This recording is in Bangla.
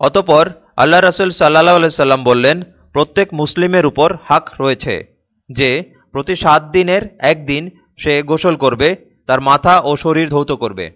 অতপর আল্লাহ রসুল সাল্লাহ সাল্লাম বললেন, প্রত্যেক মুসলিমের উপর হাক রয়েছে, যে প্রতি সাত দিনের একদিন সে গোসল করবে, তার মাথা ও শরীর ধৌত করবে।